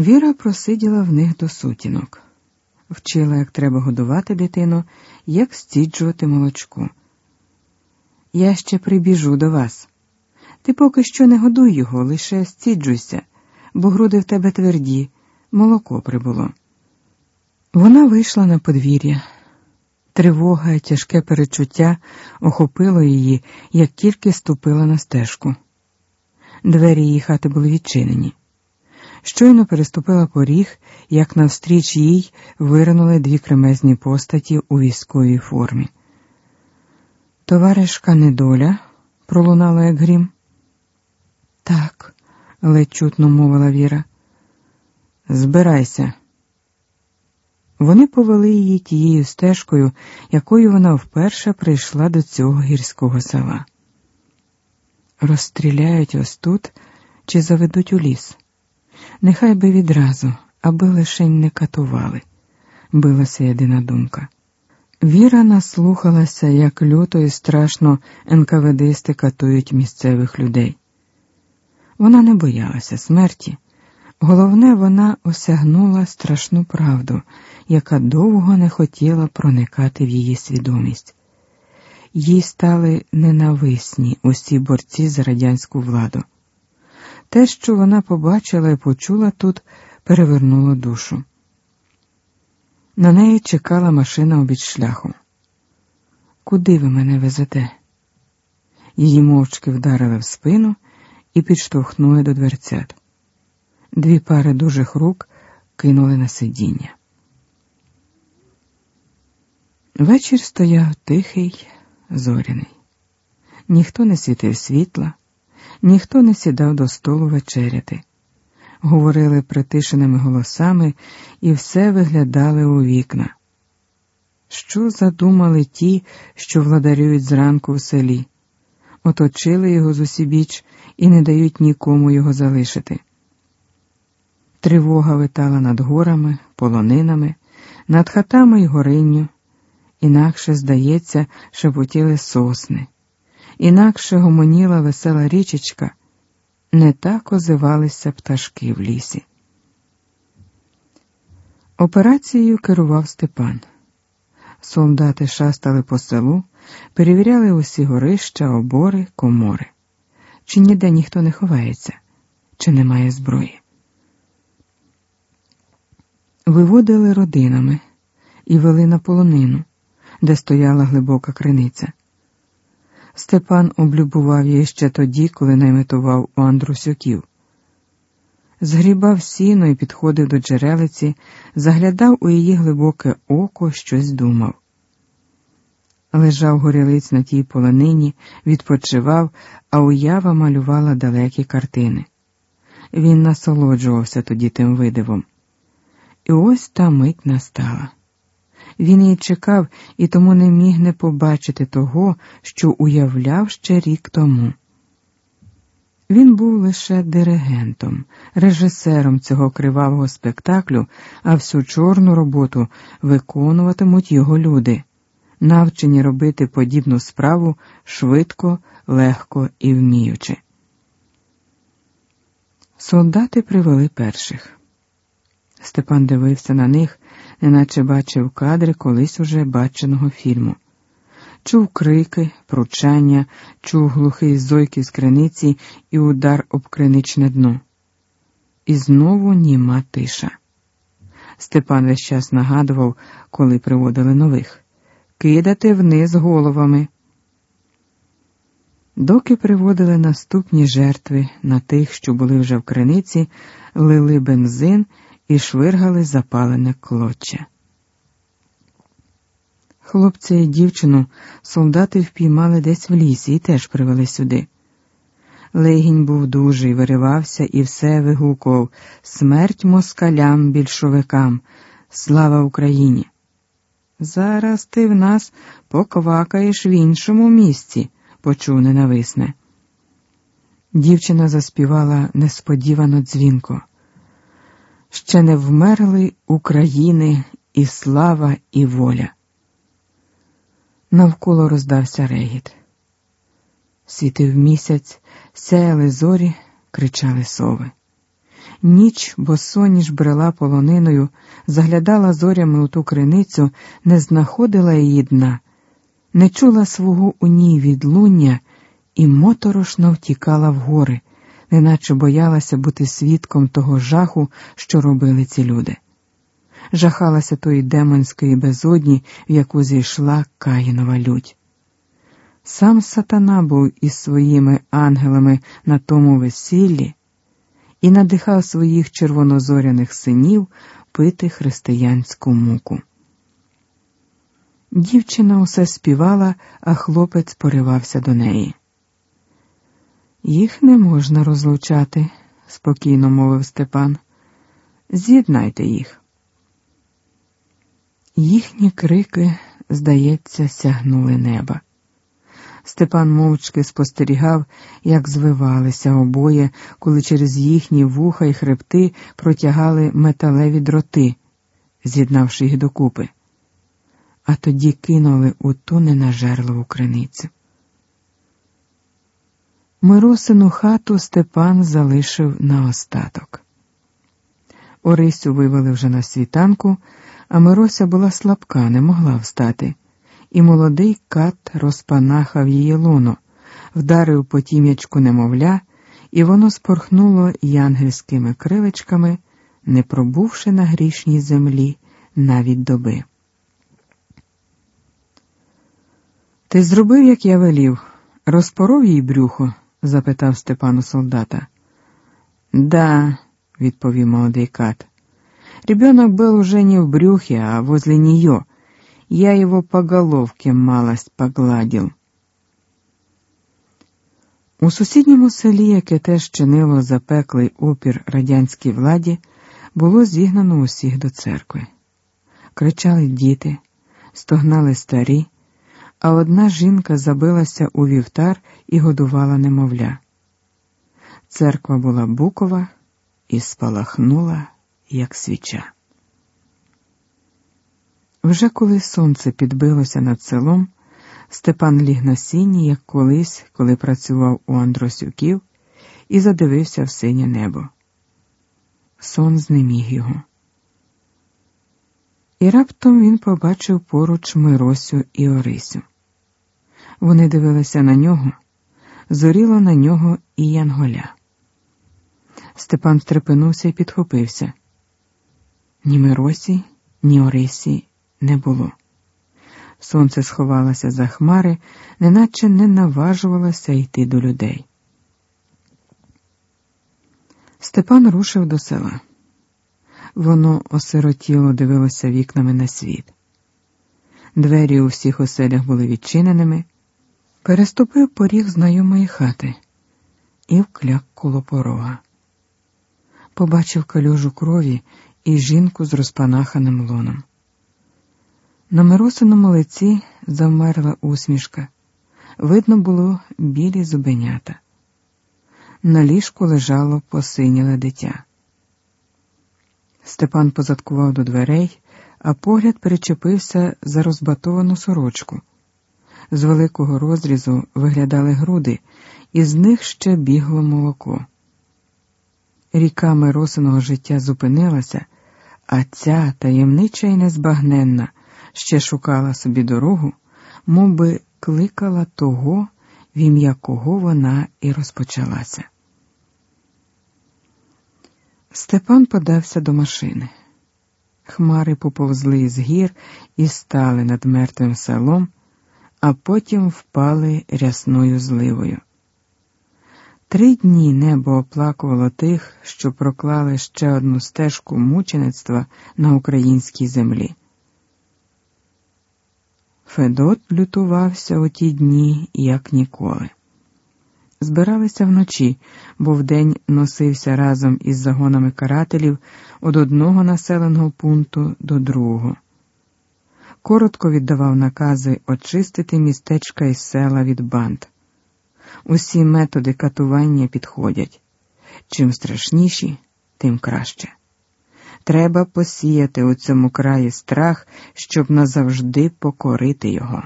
Віра просиділа в них до сутінок, вчила, як треба годувати дитину, як стіджувати молочку. Я ще прибіжу до вас. Ти поки що не годуй його, лише стіджуйся, бо груди в тебе тверді, молоко прибуло. Вона вийшла на подвір'я. Тривога тяжке перечуття охопило її, як тільки ступила на стежку. Двері її хати були відчинені. Щойно переступила поріг, як навстріч їй виринули дві кремезні постаті у військовій формі. Товаришка недоля пролунала, як грім. Так, ледь чутно мовила Віра. Збирайся. Вони повели її тією стежкою, якою вона вперше прийшла до цього гірського села. Розстріляють ось тут чи заведуть у ліс. Нехай би відразу, аби лише не катували, билася єдина думка. Віра наслухалася, як люто і страшно НКВДсти катують місцевих людей. Вона не боялася смерті. Головне, вона осягнула страшну правду, яка довго не хотіла проникати в її свідомість. Їй стали ненависні усі борці за радянську владу. Те, що вона побачила і почула тут, перевернуло душу. На неї чекала машина обід шляху. Куди ви мене везете? Її мовчки вдарили в спину і підштовхнули до дверцят. Дві пари дужих рук кинули на сидіння. Вечір стояв тихий, зоряний. Ніхто не світив світла, ніхто не сідав до столу вечеряти. Говорили притишеними голосами і все виглядали у вікна. Що задумали ті, що владарюють зранку в селі, оточили його з усібіч і не дають нікому його залишити. Тривога витала над горами, полонинами, над хатами й горинню. Інакше, здається, шепотіли сосни, інакше гомоніла весела річечка, не так озивалися пташки в лісі. Операцією керував Степан. Солдати шастали по селу, перевіряли усі горища, обори, комори. Чи ніде ніхто не ховається, чи немає зброї. Виводили родинами і вели на полонину, де стояла глибока криниця. Степан облюбував її ще тоді, коли найметував у Андрусюків. Згрібав сіно і підходив до джерелиці, заглядав у її глибоке око, щось думав. Лежав горілиць на тій полонині, відпочивав, а уява малювала далекі картини. Він насолоджувався тоді тим видивом. І ось та мить настала. Він її чекав і тому не міг не побачити того, що уявляв ще рік тому. Він був лише диригентом, режисером цього кривавого спектаклю, а всю чорну роботу виконуватимуть його люди, навчені робити подібну справу швидко, легко і вміючи. Солдати привели перших. Степан дивився на них, неначе бачив кадри колись уже баченого фільму. Чув крики, пручання, чув глухий зойки з криниці і удар об криничне дно. І знову німа тиша. Степан весь час нагадував, коли приводили нових кидати вниз головами. Доки приводили наступні жертви на тих, що були вже в криниці, лили бензин і швиргали запалене клоччя. Хлопця і дівчину солдати впіймали десь в лісі і теж привели сюди. Легінь був дужий, виривався і все вигукував Смерть москалям, більшовикам, слава Україні. Зараз ти в нас поквакаєш в іншому місці, почув ненависне. Дівчина заспівала несподівано дзвінко ще не вмерли України і слава, і воля. Навколо роздався регіт. Світив місяць, сяяли зорі, кричали сови. Ніч, бо соніж брела полониною, заглядала зорями у ту криницю, не знаходила її дна, не чула свого у ній відлуння і моторошно втікала в гори, неначе боялася бути свідком того жаху, що робили ці люди. Жахалася тої демонської безодні, в яку зійшла Каїнова лють. Сам сатана був із своїми ангелами на тому весіллі і надихав своїх червонозоряних синів пити християнську муку. Дівчина усе співала, а хлопець поривався до неї. Їх не можна розлучати, спокійно мовив Степан. З'єднайте їх. Їхні крики, здається, сягнули неба. Степан мовчки спостерігав, як звивалися обоє, коли через їхні вуха й хребти протягали металеві дроти, з'єднавши їх докупи, а тоді кинули у ту ненажерливу криницю. Миросину хату Степан залишив на остаток. Орисю вивели вже на світанку, а Мирося була слабка, не могла встати і молодий кат розпанахав її луно, вдарив по тім'ячку немовля, і воно спорхнуло янгельськими кривичками, не пробувши на грішній землі навіть доби. Ти зробив, як я велів, розпоров їй брюхо? Запитав Степан у солдата. Да, відповів молодий кат. Ребенок был уже не в брюхе, а возле нее, я его по головке малость погладил. У сусідньому селі, яке теж чинило запеклий опір радянській владі, було зігнано усіх до церкви. Кричали діти, стогнали старі, а одна жінка забилася у вівтар і годувала немовля. Церква була букова і спалахнула, як свіча. Вже коли сонце підбилося над селом, Степан ліг на сіні, як колись, коли працював у Андросюків, і задивився в синє небо. Сон знеміг його. І раптом він побачив поруч Миросю і Орисю. Вони дивилися на нього, зоріло на нього і Янголя. Степан стрепенувся і підхопився. Ні Миросі, ні Орисі не було. Сонце сховалося за хмари, неначе не наважувалося йти до людей. Степан рушив до села. Воно осиротіло дивилося вікнами на світ. Двері у всіх оселях були відчиненими, переступив поріг знайомої хати і вкляк коло порога. Побачив калюжу крові і жінку з розпанаханим лоном. На Миросиному лиці завмерла усмішка. Видно було білі зубенята. На ліжку лежало посиніле дитя. Степан позадкував до дверей, а погляд перечепився за розбатовану сорочку. З великого розрізу виглядали груди, і з них ще бігло молоко. Ріка Миросиного життя зупинилася, а ця таємнича і незбагненна ще шукала собі дорогу, мов би кликала того, в ім'я кого вона і розпочалася. Степан подався до машини. Хмари поповзли з гір і стали над мертвим селом, а потім впали рясною зливою. Три дні небо оплакувало тих, що проклали ще одну стежку мучеництва на українській землі. Федот лютувався у ті дні, як ніколи. Збиралися вночі, бо вдень носився разом із загонами карателів від одного населеного пункту до другого. Коротко віддавав накази очистити містечка і села від банд. Усі методи катування підходять. Чим страшніші, тим краще. Треба посіяти у цьому краї страх, щоб назавжди покорити його.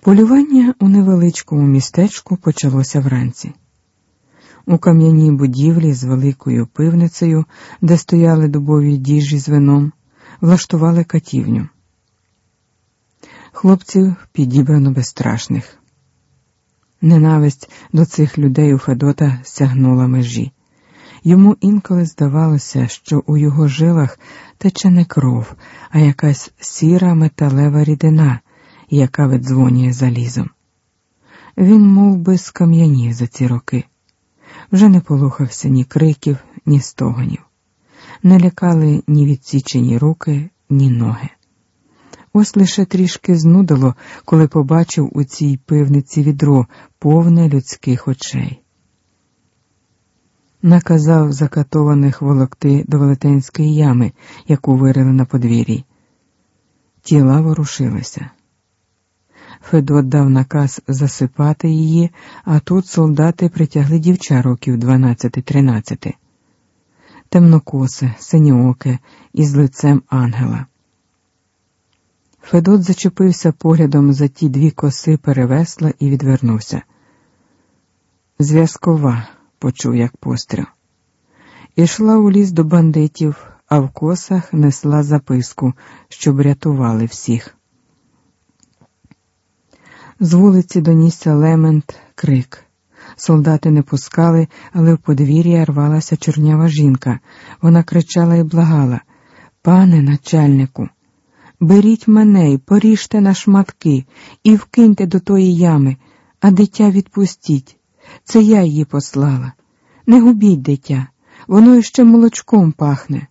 Полювання у невеличкому містечку почалося вранці. У кам'яній будівлі з великою пивницею, де стояли дубові діжі з вином, влаштували катівню. Хлопців підібрано безстрашних. Ненависть до цих людей у Федота сягнула межі. Йому інколи здавалося, що у його жилах тече не кров, а якась сіра металева рідина, яка видзвонює залізом. Він мов би, скам'янів за ці роки, вже не полухався ні криків, ні стогонів, не лякали ні відсічені руки, ні ноги. Ось лише трішки знудило, коли побачив у цій пивниці відро повне людських очей. Наказав закатованих волокти до велетенської ями, яку вирили на подвір'ї. Тіла ворушилися. Федот дав наказ засипати її, а тут солдати притягли дівча років 12-13. темнокосе, синьооке, із лицем ангела. Федот зачепився поглядом за ті дві коси перевесла і відвернувся. Зв'язкова, почув як постріл. Ішла у ліс до бандитів, а в косах несла записку, щоб рятували всіх. З вулиці донісся лемент, крик. Солдати не пускали, але в подвір'я рвалася чорнява жінка. Вона кричала і благала Пане начальнику, беріть мене і поріжте на шматки і вкиньте до тої ями, а дитя відпустіть. Це я її послала. Не губіть дитя, воно іще молочком пахне.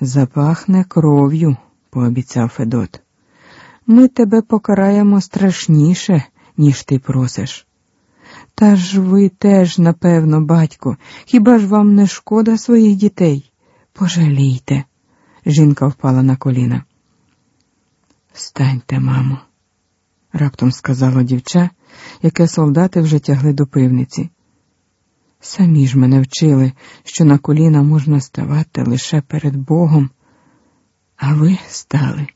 Запахне кров'ю, пообіцяв Федот. Ми тебе покараємо страшніше, ніж ти просиш. Та ж ви теж, напевно, батько, хіба ж вам не шкода своїх дітей? Пожалійте. Жінка впала на коліна. Встаньте, мамо, раптом сказала дівча, яке солдати вже тягли до пивниці. Самі ж мене вчили, що на коліна можна ставати лише перед Богом, а ви стали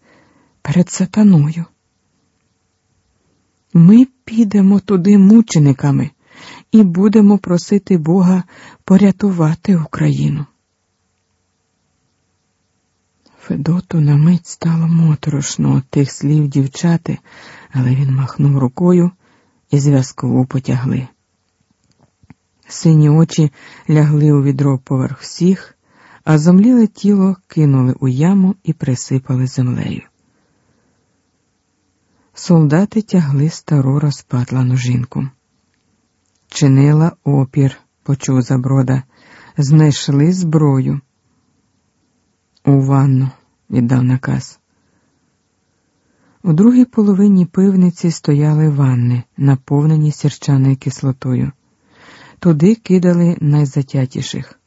перед сатаною. Ми підемо туди мучениками і будемо просити Бога порятувати Україну. Федоту на мить стало моторошно від тих слів дівчати, але він махнув рукою і зв'язково потягли. Сині очі лягли у відро поверх всіх, а зомліле тіло кинули у яму і присипали землею. Солдати тягли стару розпатлану жінку. Чинила опір, почув заброда, знайшли зброю. У ванну, віддав наказ. У другій половині пивниці стояли ванни, наповнені сірчаною кислотою. Туди кидали найзатятіших.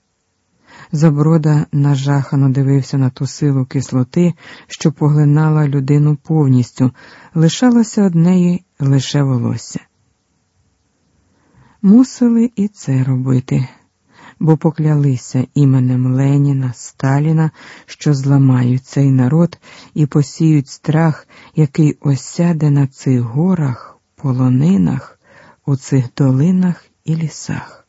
Заброда нажахано дивився на ту силу кислоти, що поглинала людину повністю, лишалося однеї лише волосся. Мусили і це робити, бо поклялися іменем Леніна, Сталіна, що зламають цей народ і посіють страх, який осяде на цих горах, полонинах, у цих долинах і лісах.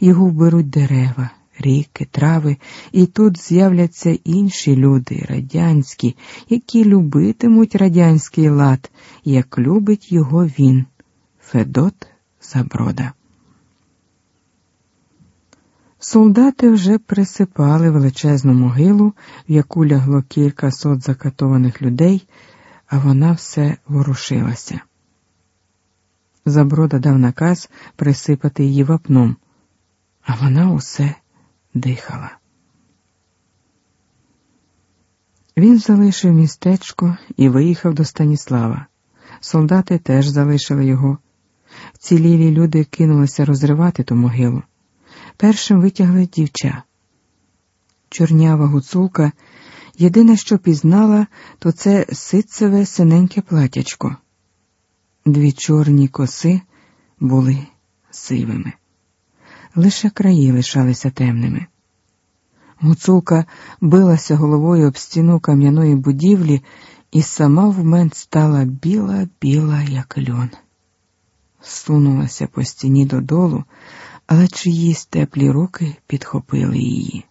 Його вберуть дерева ріки, трави, і тут з'являться інші люди, радянські, які любитимуть радянський лад, як любить його він, Федот Заброда. Солдати вже присипали величезну могилу, в яку лягло кілька сот закатованих людей, а вона все ворушилася. Заброда дав наказ присипати її вапном, а вона усе дихала. Він залишив містечко і виїхав до Станіслава. Солдати теж залишили його. Вцілілі люди кинулися розривати ту могилу. Першим витягли дівча. Чорнява гуцулка єдине, що пізнала, то це ситцеве синеньке платячко. Дві чорні коси були сивими лише краї лишалися темними. Гуцулка билася головою об стіну кам'яної будівлі і сама в мент стала біла, біла, як льон. сунулася по стіні додолу, але чиїсь теплі руки підхопили її.